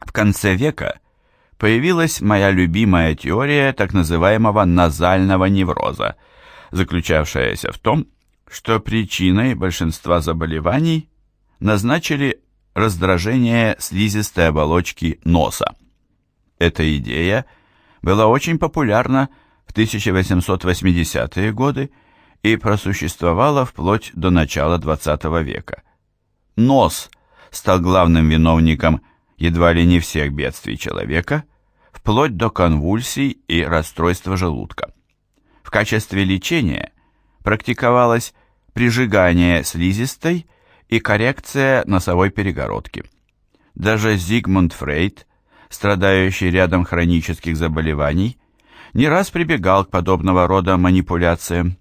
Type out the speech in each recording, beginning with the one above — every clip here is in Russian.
В конце века появилась моя любимая теория так называемого назального невроза, заключавшаяся в том, что причиной большинства заболеваний назначили раздражение слизистой оболочки носа. Эта идея была очень популярна в 1880-е годы и просуществовала вплоть до начала XX века. Нос стал главным виновником едва ли не всех бедствий человека, вплоть до конвульсий и расстройства желудка. В качестве лечения практиковалось прижигание слизистой и коррекция носовой перегородки. Даже Зигмунд Фрейд, страдающий рядом хронических заболеваний, не раз прибегал к подобного рода манипуляциям.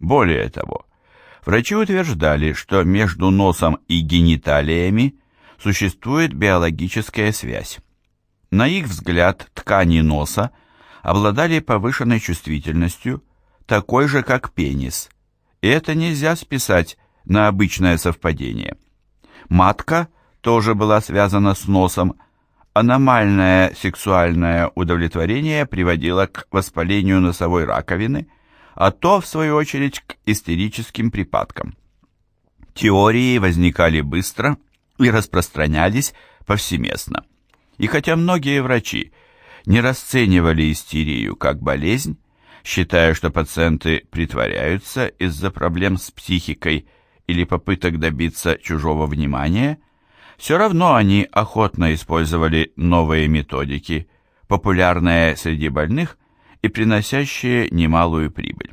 Более того, врачи утверждали, что между носом и гениталиями существует биологическая связь. На их взгляд, ткани носа обладали повышенной чувствительностью, такой же, как пенис, и это нельзя списать на обычное совпадение. Матка тоже была связана с носом, аномальное сексуальное удовлетворение приводило к воспалению носовой раковины, а то, в свою очередь, к истерическим припадкам. Теории возникали быстро и распространялись повсеместно. И хотя многие врачи не расценивали истерию как болезнь, считая, что пациенты притворяются из-за проблем с психикой или попыток добиться чужого внимания, все равно они охотно использовали новые методики, популярные среди больных и приносящие немалую прибыль.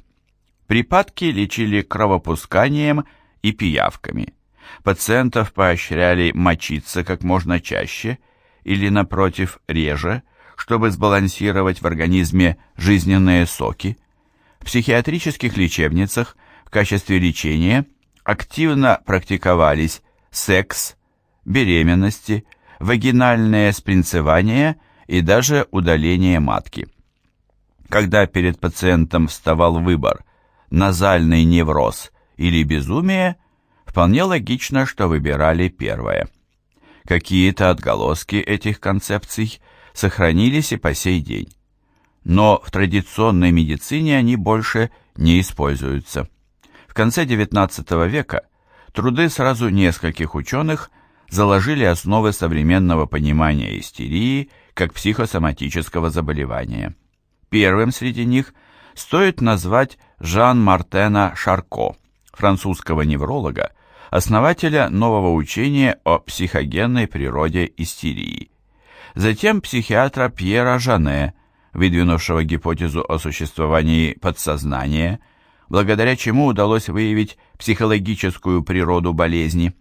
Припадки лечили кровопусканием и пиявками. Пациентов поощряли мочиться как можно чаще или, напротив, реже, чтобы сбалансировать в организме жизненные соки. В психиатрических лечебницах в качестве лечения активно практиковались секс, беременности, вагинальное спринцевание и даже удаление матки. Когда перед пациентом вставал выбор назальный невроз или безумие, вполне логично, что выбирали первое. Какие-то отголоски этих концепций сохранились и по сей день. Но в традиционной медицине они больше не используются. В конце XIX века труды сразу нескольких ученых заложили основы современного понимания истерии как психосоматического заболевания. Первым среди них стоит назвать Жан-Мартена Шарко, французского невролога, основателя нового учения о психогенной природе истерии. Затем психиатра Пьера Жане, выдвинувшего гипотезу о существовании подсознания – благодаря чему удалось выявить психологическую природу болезни,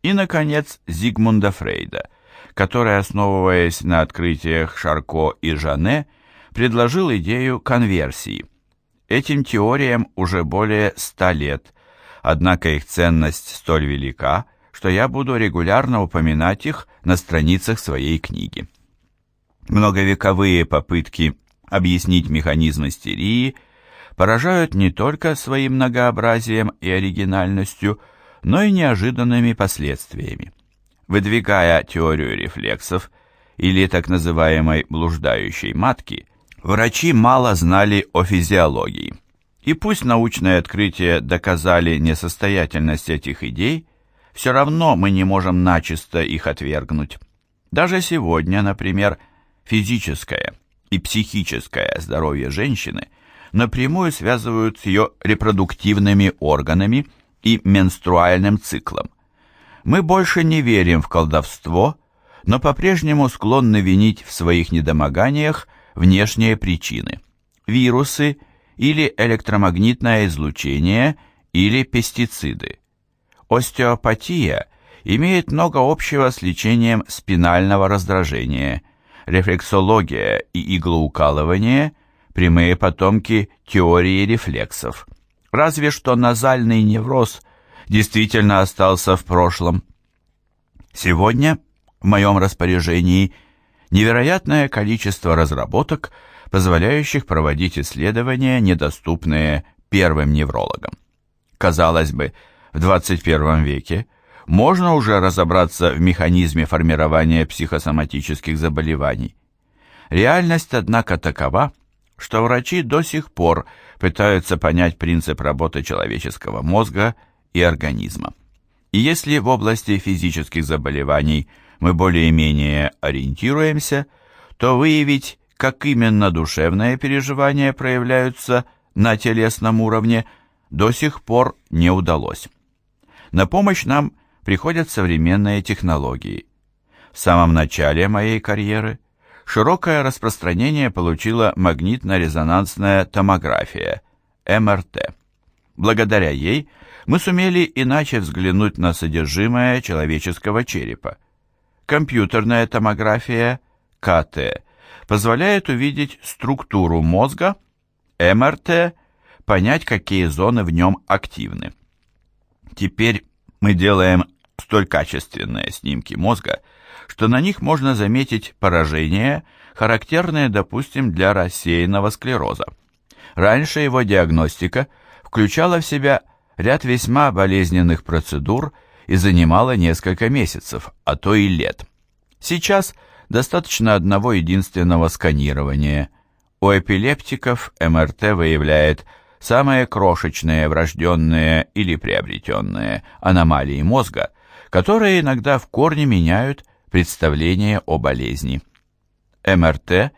и, наконец, Зигмунда Фрейда, который, основываясь на открытиях Шарко и Жане, предложил идею конверсии. Этим теориям уже более ста лет, однако их ценность столь велика, что я буду регулярно упоминать их на страницах своей книги. Многовековые попытки объяснить механизм истерии – поражают не только своим многообразием и оригинальностью, но и неожиданными последствиями. Выдвигая теорию рефлексов или так называемой блуждающей матки, врачи мало знали о физиологии. И пусть научные открытия доказали несостоятельность этих идей, все равно мы не можем начисто их отвергнуть. Даже сегодня, например, физическое и психическое здоровье женщины – напрямую связывают с ее репродуктивными органами и менструальным циклом. Мы больше не верим в колдовство, но по-прежнему склонны винить в своих недомоганиях внешние причины – вирусы или электромагнитное излучение или пестициды. Остеопатия имеет много общего с лечением спинального раздражения, рефлексология и иглоукалывание прямые потомки теории рефлексов. Разве что назальный невроз действительно остался в прошлом. Сегодня в моем распоряжении невероятное количество разработок, позволяющих проводить исследования, недоступные первым неврологам. Казалось бы, в 21 веке можно уже разобраться в механизме формирования психосоматических заболеваний. Реальность, однако, такова, что врачи до сих пор пытаются понять принцип работы человеческого мозга и организма. И если в области физических заболеваний мы более-менее ориентируемся, то выявить, как именно душевные переживания проявляются на телесном уровне, до сих пор не удалось. На помощь нам приходят современные технологии. В самом начале моей карьеры широкое распространение получила магнитно-резонансная томография, МРТ. Благодаря ей мы сумели иначе взглянуть на содержимое человеческого черепа. Компьютерная томография, КТ, позволяет увидеть структуру мозга, МРТ – понять, какие зоны в нем активны. Теперь мы делаем столь качественные снимки мозга, что на них можно заметить поражения, характерные, допустим, для рассеянного склероза. Раньше его диагностика включала в себя ряд весьма болезненных процедур и занимала несколько месяцев, а то и лет. Сейчас достаточно одного единственного сканирования. У эпилептиков МРТ выявляет самые крошечные врожденные или приобретенные аномалии мозга, которые иногда в корне меняют представление о болезни. МРТ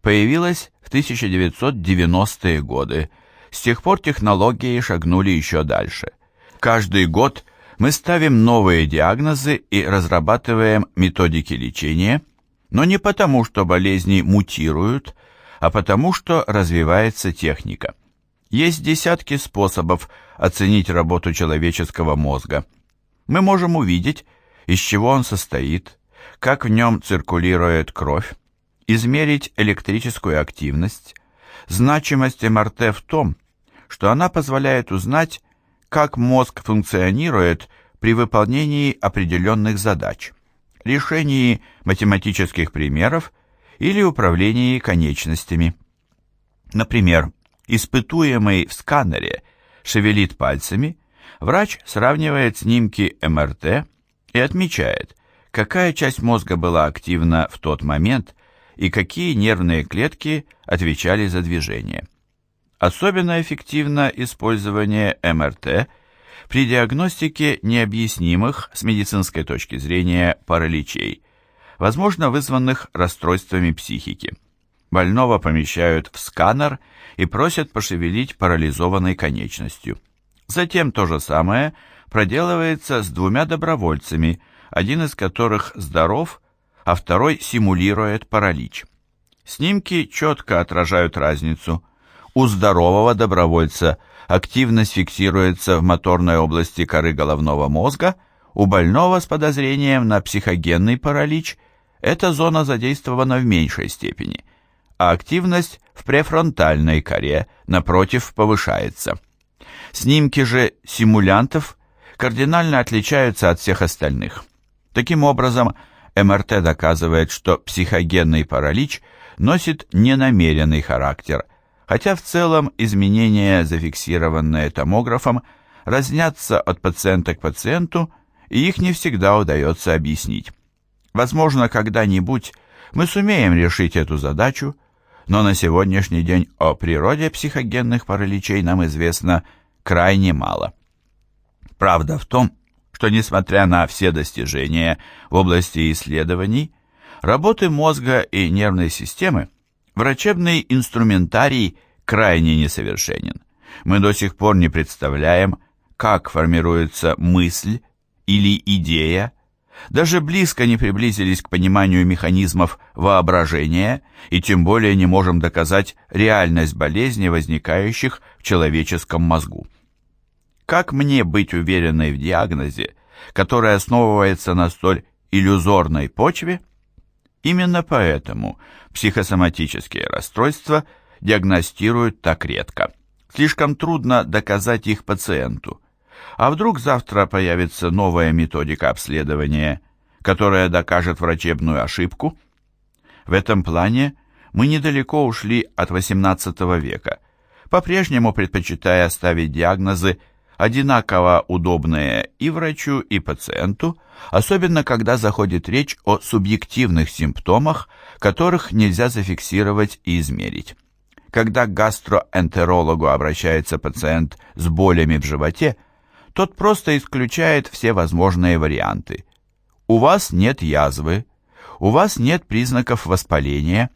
появилась в 1990-е годы, с тех пор технологии шагнули еще дальше. Каждый год мы ставим новые диагнозы и разрабатываем методики лечения, но не потому, что болезни мутируют, а потому, что развивается техника. Есть десятки способов оценить работу человеческого мозга. Мы можем увидеть, из чего он состоит, как в нем циркулирует кровь, измерить электрическую активность. Значимость МРТ в том, что она позволяет узнать, как мозг функционирует при выполнении определенных задач, решении математических примеров или управлении конечностями. Например, испытуемый в сканере шевелит пальцами, врач сравнивает снимки МРТ и отмечает, какая часть мозга была активна в тот момент и какие нервные клетки отвечали за движение. Особенно эффективно использование МРТ при диагностике необъяснимых с медицинской точки зрения параличей, возможно вызванных расстройствами психики. Больного помещают в сканер и просят пошевелить парализованной конечностью. Затем то же самое проделывается с двумя добровольцами, один из которых здоров, а второй симулирует паралич. Снимки четко отражают разницу. У здорового добровольца активность фиксируется в моторной области коры головного мозга, у больного с подозрением на психогенный паралич эта зона задействована в меньшей степени – а активность в префронтальной коре, напротив, повышается. Снимки же симулянтов кардинально отличаются от всех остальных. Таким образом, МРТ доказывает, что психогенный паралич носит ненамеренный характер, хотя в целом изменения, зафиксированные томографом, разнятся от пациента к пациенту, и их не всегда удается объяснить. Возможно, когда-нибудь мы сумеем решить эту задачу, но на сегодняшний день о природе психогенных параличей нам известно крайне мало. Правда в том, что несмотря на все достижения в области исследований, работы мозга и нервной системы, врачебный инструментарий крайне несовершенен. Мы до сих пор не представляем, как формируется мысль или идея, даже близко не приблизились к пониманию механизмов воображения и тем более не можем доказать реальность болезней, возникающих в человеческом мозгу. Как мне быть уверенной в диагнозе, который основывается на столь иллюзорной почве? Именно поэтому психосоматические расстройства диагностируют так редко. Слишком трудно доказать их пациенту. А вдруг завтра появится новая методика обследования, которая докажет врачебную ошибку? В этом плане мы недалеко ушли от XVIII века, по-прежнему предпочитая ставить диагнозы, одинаково удобные и врачу, и пациенту, особенно когда заходит речь о субъективных симптомах, которых нельзя зафиксировать и измерить. Когда к гастроэнтерологу обращается пациент с болями в животе, тот просто исключает все возможные варианты. У вас нет язвы, у вас нет признаков воспаления.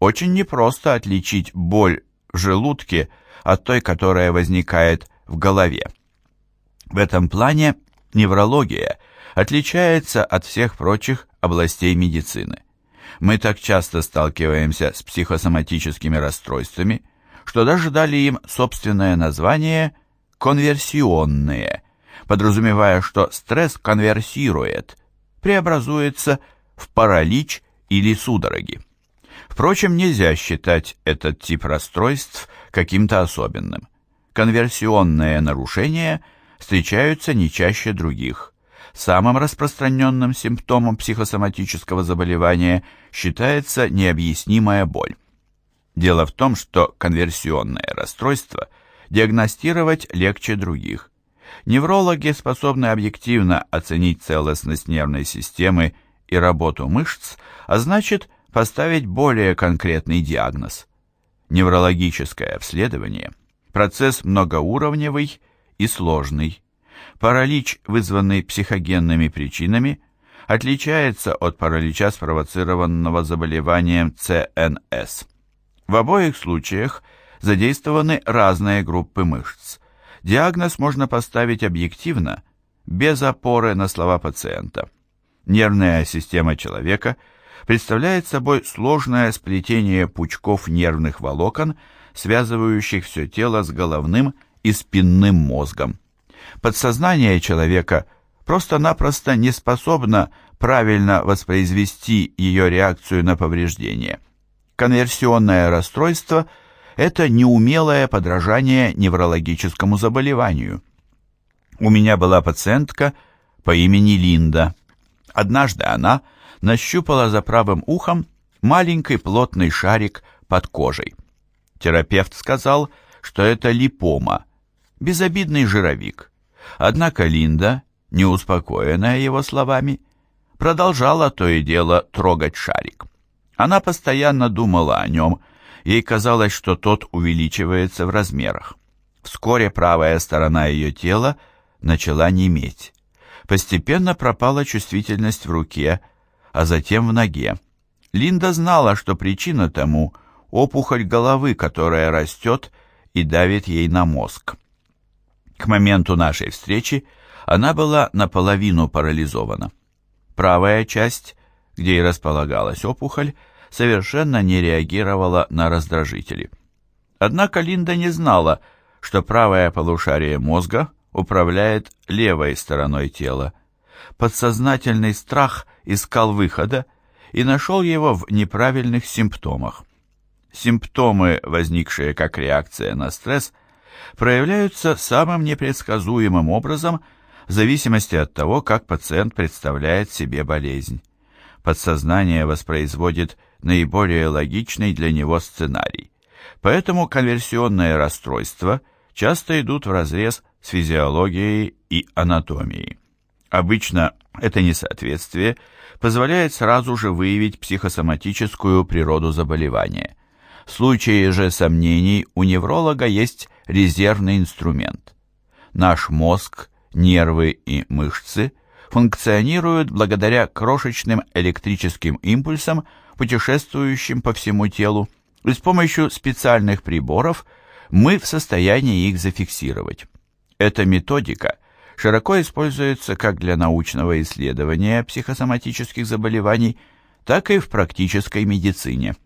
Очень непросто отличить боль в желудке от той, которая возникает в голове. В этом плане неврология отличается от всех прочих областей медицины. Мы так часто сталкиваемся с психосоматическими расстройствами, что даже дали им собственное название «конверсионные», подразумевая, что стресс конверсирует, преобразуется в паралич или судороги. Впрочем, нельзя считать этот тип расстройств каким-то особенным. Конверсионные нарушения встречаются не чаще других. Самым распространенным симптомом психосоматического заболевания считается необъяснимая боль. Дело в том, что конверсионное расстройство диагностировать легче других. Неврологи способны объективно оценить целостность нервной системы и работу мышц, а значит поставить более конкретный диагноз. Неврологическое обследование – Процесс многоуровневый и сложный. Паралич, вызванный психогенными причинами, отличается от паралича, спровоцированного заболеванием ЦНС. В обоих случаях задействованы разные группы мышц. Диагноз можно поставить объективно, без опоры на слова пациента. Нервная система человека представляет собой сложное сплетение пучков нервных волокон, связывающих все тело с головным и спинным мозгом. Подсознание человека просто-напросто не способно правильно воспроизвести ее реакцию на повреждение. Конверсионное расстройство – это неумелое подражание неврологическому заболеванию. У меня была пациентка по имени Линда. Однажды она нащупала за правым ухом маленький плотный шарик под кожей. Терапевт сказал, что это липома, безобидный жировик. Однако Линда, не успокоенная его словами, продолжала то и дело трогать шарик. Она постоянно думала о нем, ей казалось, что тот увеличивается в размерах. Вскоре правая сторона ее тела начала неметь. Постепенно пропала чувствительность в руке, а затем в ноге. Линда знала, что причина тому опухоль головы, которая растет и давит ей на мозг. К моменту нашей встречи она была наполовину парализована. Правая часть, где и располагалась опухоль, совершенно не реагировала на раздражители. Однако Линда не знала, что правое полушарие мозга управляет левой стороной тела. Подсознательный страх искал выхода и нашел его в неправильных симптомах. Симптомы, возникшие как реакция на стресс, проявляются самым непредсказуемым образом в зависимости от того, как пациент представляет себе болезнь. Подсознание воспроизводит наиболее логичный для него сценарий. Поэтому конверсионные расстройства часто идут вразрез с физиологией и анатомией. Обычно это несоответствие позволяет сразу же выявить психосоматическую природу заболевания – в случае же сомнений у невролога есть резервный инструмент. Наш мозг, нервы и мышцы функционируют благодаря крошечным электрическим импульсам, путешествующим по всему телу, и с помощью специальных приборов мы в состоянии их зафиксировать. Эта методика широко используется как для научного исследования психосоматических заболеваний, так и в практической медицине.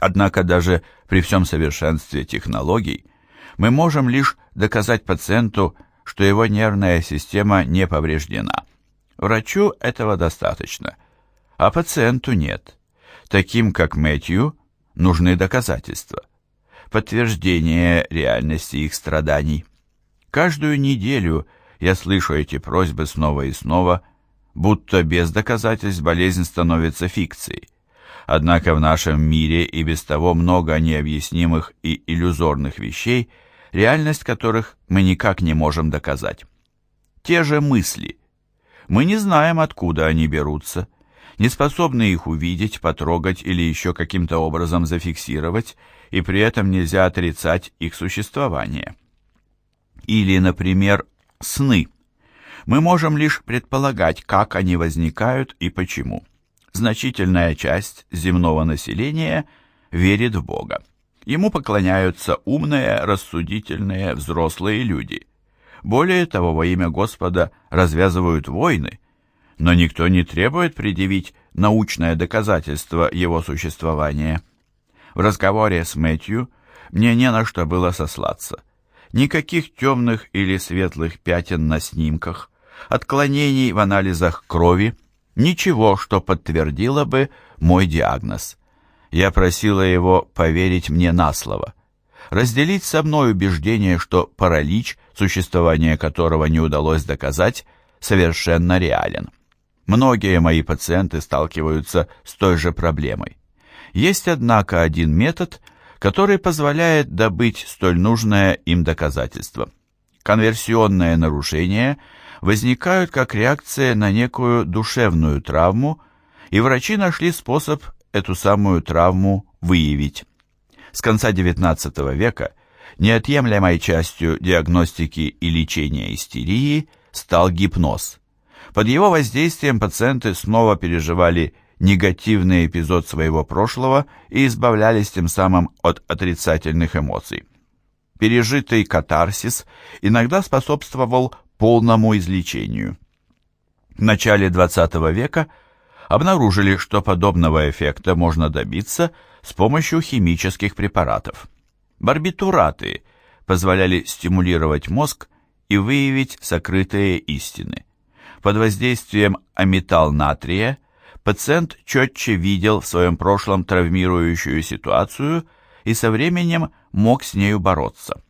Однако даже при всем совершенстве технологий мы можем лишь доказать пациенту, что его нервная система не повреждена. Врачу этого достаточно, а пациенту нет. Таким, как Мэтью, нужны доказательства, подтверждение реальности их страданий. Каждую неделю я слышу эти просьбы снова и снова, будто без доказательств болезнь становится фикцией. Однако в нашем мире и без того много необъяснимых и иллюзорных вещей, реальность которых мы никак не можем доказать. Те же мысли. Мы не знаем, откуда они берутся, не способны их увидеть, потрогать или еще каким-то образом зафиксировать, и при этом нельзя отрицать их существование. Или, например, сны. Мы можем лишь предполагать, как они возникают и почему. Значительная часть земного населения верит в Бога. Ему поклоняются умные, рассудительные, взрослые люди. Более того, во имя Господа развязывают войны, но никто не требует предъявить научное доказательство его существования. В разговоре с Мэтью мне не на что было сослаться. Никаких темных или светлых пятен на снимках, отклонений в анализах крови, ничего, что подтвердило бы мой диагноз. Я просила его поверить мне на слово, разделить со мной убеждение, что паралич, существование которого не удалось доказать, совершенно реален. Многие мои пациенты сталкиваются с той же проблемой. Есть, однако, один метод, который позволяет добыть столь нужное им доказательство. Конверсионные нарушения возникают как реакция на некую душевную травму, и врачи нашли способ эту самую травму выявить. С конца XIX века неотъемлемой частью диагностики и лечения истерии стал гипноз. Под его воздействием пациенты снова переживали негативный эпизод своего прошлого и избавлялись тем самым от отрицательных эмоций. Пережитый катарсис иногда способствовал полному излечению. В начале XX века обнаружили, что подобного эффекта можно добиться с помощью химических препаратов. Барбитураты позволяли стимулировать мозг и выявить сокрытые истины. Под воздействием аметал-натрия пациент четче видел в своем прошлом травмирующую ситуацию и со временем мог с нею бороться.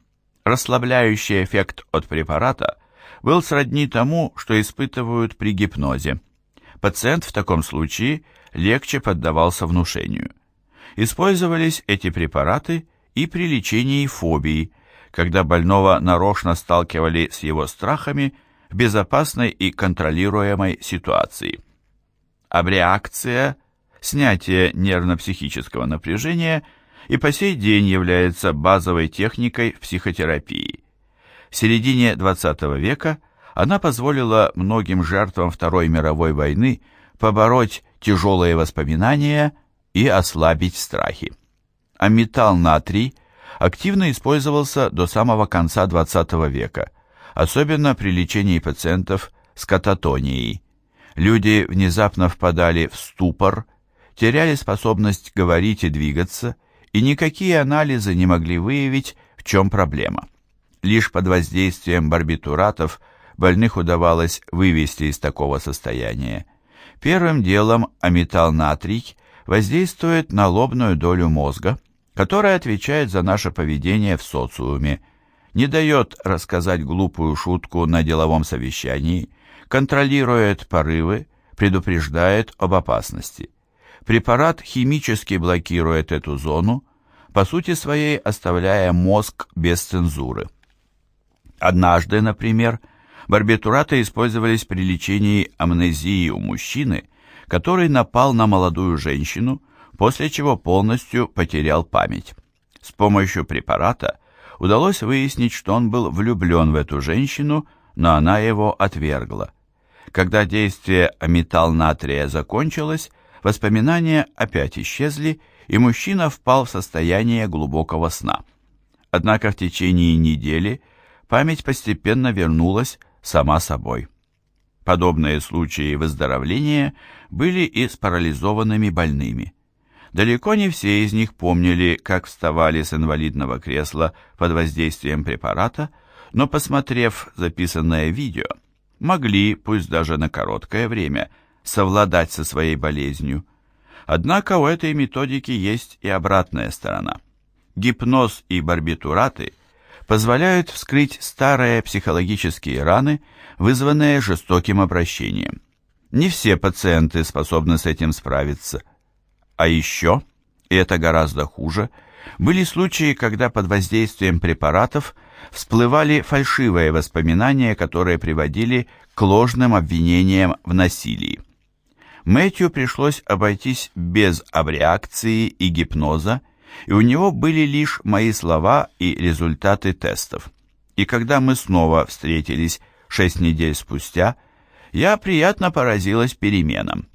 Расслабляющий эффект от препарата был сродни тому, что испытывают при гипнозе. Пациент в таком случае легче поддавался внушению. Использовались эти препараты и при лечении фобии, когда больного нарочно сталкивали с его страхами в безопасной и контролируемой ситуации. Абреакция, снятие нервно-психического напряжения и по сей день является базовой техникой в психотерапии. В середине XX века она позволила многим жертвам Второй мировой войны побороть тяжелые воспоминания и ослабить страхи. А металл натрий активно использовался до самого конца XX века, особенно при лечении пациентов с кататонией. Люди внезапно впадали в ступор, теряли способность говорить и двигаться, и никакие анализы не могли выявить, в чем проблема. Лишь под воздействием барбитуратов больных удавалось вывести из такого состояния. Первым делом аметал-натрий воздействует на лобную долю мозга, которая отвечает за наше поведение в социуме, не дает рассказать глупую шутку на деловом совещании, контролирует порывы, предупреждает об опасности. Препарат химически блокирует эту зону, по сути своей оставляя мозг без цензуры. Однажды, например, барбитураты использовались при лечении амнезии у мужчины, который напал на молодую женщину, после чего полностью потерял память. С помощью препарата удалось выяснить, что он был влюблен в эту женщину, но она его отвергла. Когда действие аметал-натрия закончилось, воспоминания опять исчезли, и мужчина впал в состояние глубокого сна. Однако в течение недели память постепенно вернулась сама собой. Подобные случаи выздоровления были и с парализованными больными. Далеко не все из них помнили, как вставали с инвалидного кресла под воздействием препарата, но, посмотрев записанное видео, могли, пусть даже на короткое время, совладать со своей болезнью. Однако у этой методики есть и обратная сторона. Гипноз и барбитураты позволяют вскрыть старые психологические раны, вызванные жестоким обращением. Не все пациенты способны с этим справиться. А еще, и это гораздо хуже, были случаи, когда под воздействием препаратов всплывали фальшивые воспоминания, которые приводили к ложным обвинениям в насилии. Мэтью пришлось обойтись без абреакции и гипноза, и у него были лишь мои слова и результаты тестов. И когда мы снова встретились шесть недель спустя, я приятно поразилась переменам.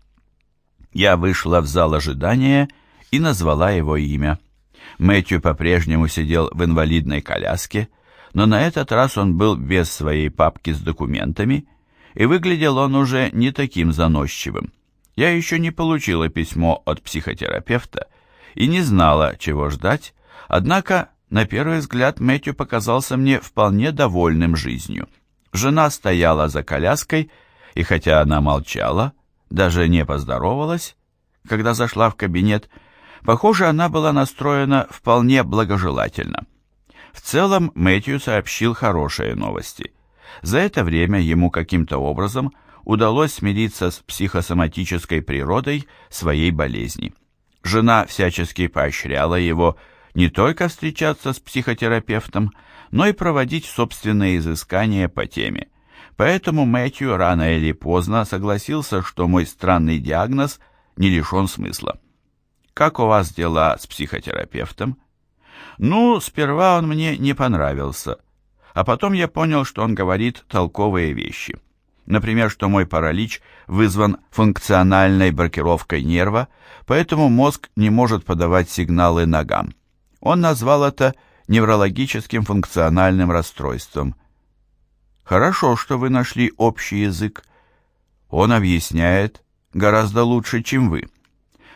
Я вышла в зал ожидания и назвала его имя. Мэтью по-прежнему сидел в инвалидной коляске, но на этот раз он был без своей папки с документами, и выглядел он уже не таким заносчивым. Я еще не получила письмо от психотерапевта и не знала, чего ждать, однако на первый взгляд Мэтью показался мне вполне довольным жизнью. Жена стояла за коляской, и хотя она молчала, даже не поздоровалась, когда зашла в кабинет, похоже, она была настроена вполне благожелательно. В целом Мэтью сообщил хорошие новости. За это время ему каким-то образом удалось смириться с психосоматической природой своей болезни. Жена всячески поощряла его не только встречаться с психотерапевтом, но и проводить собственные изыскания по теме. Поэтому Мэтью рано или поздно согласился, что мой странный диагноз не лишен смысла. «Как у вас дела с психотерапевтом?» «Ну, сперва он мне не понравился, а потом я понял, что он говорит толковые вещи. Например, что мой паралич вызван функциональной блокировкой нерва, поэтому мозг не может подавать сигналы ногам. Он назвал это неврологическим функциональным расстройством. Хорошо, что вы нашли общий язык. Он объясняет гораздо лучше, чем вы.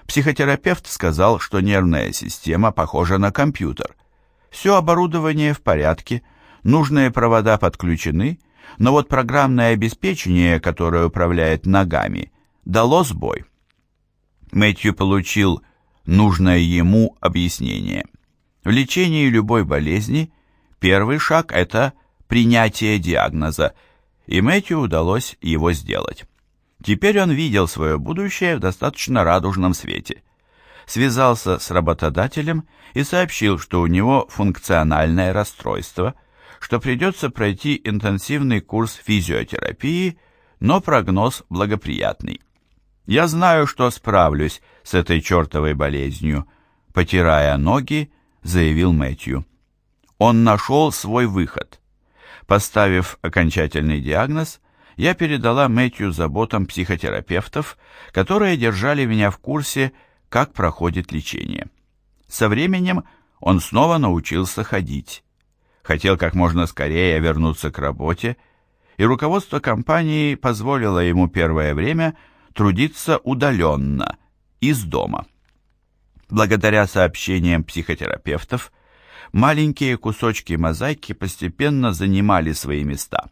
Психотерапевт сказал, что нервная система похожа на компьютер. Все оборудование в порядке, нужные провода подключены, но вот программное обеспечение, которое управляет ногами, дало сбой. Мэтью получил нужное ему объяснение. В лечении любой болезни первый шаг – это принятие диагноза, и Мэтью удалось его сделать. Теперь он видел свое будущее в достаточно радужном свете. Связался с работодателем и сообщил, что у него функциональное расстройство – что придется пройти интенсивный курс физиотерапии, но прогноз благоприятный. Я знаю, что справлюсь с этой чертовой болезнью, потирая ноги, заявил Мэтью. Он нашел свой выход. Поставив окончательный диагноз, я передала Мэтью заботам психотерапевтов, которые держали меня в курсе, как проходит лечение. Со временем он снова научился ходить хотел как можно скорее вернуться к работе, и руководство компании позволило ему первое время трудиться удаленно, из дома. Благодаря сообщениям психотерапевтов, маленькие кусочки мозаики постепенно занимали свои места.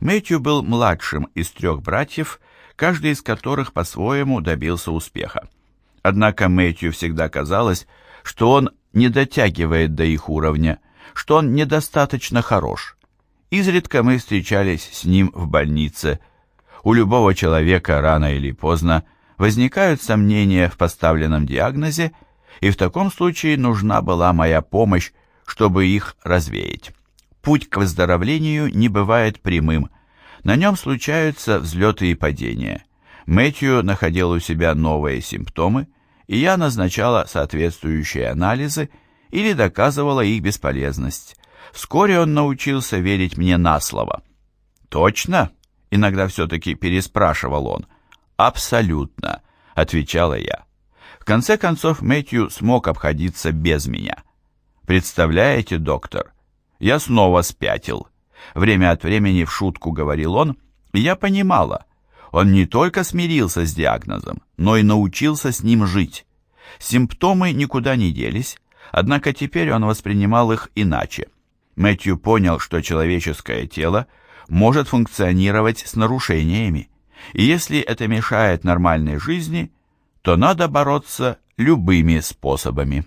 Мэтью был младшим из трех братьев, каждый из которых по-своему добился успеха. Однако Мэтью всегда казалось, что он не дотягивает до их уровня, что он недостаточно хорош. Изредка мы встречались с ним в больнице. У любого человека рано или поздно возникают сомнения в поставленном диагнозе, и в таком случае нужна была моя помощь, чтобы их развеять. Путь к выздоровлению не бывает прямым. На нем случаются взлеты и падения. Мэтью находил у себя новые симптомы, и я назначала соответствующие анализы или доказывала их бесполезность. Вскоре он научился верить мне на слово. «Точно?» — иногда все-таки переспрашивал он. «Абсолютно», — отвечала я. В конце концов Мэтью смог обходиться без меня. «Представляете, доктор, я снова спятил». Время от времени в шутку говорил он, и я понимала, он не только смирился с диагнозом, но и научился с ним жить. Симптомы никуда не делись, Однако теперь он воспринимал их иначе. Мэтью понял, что человеческое тело может функционировать с нарушениями, и если это мешает нормальной жизни, то надо бороться любыми способами.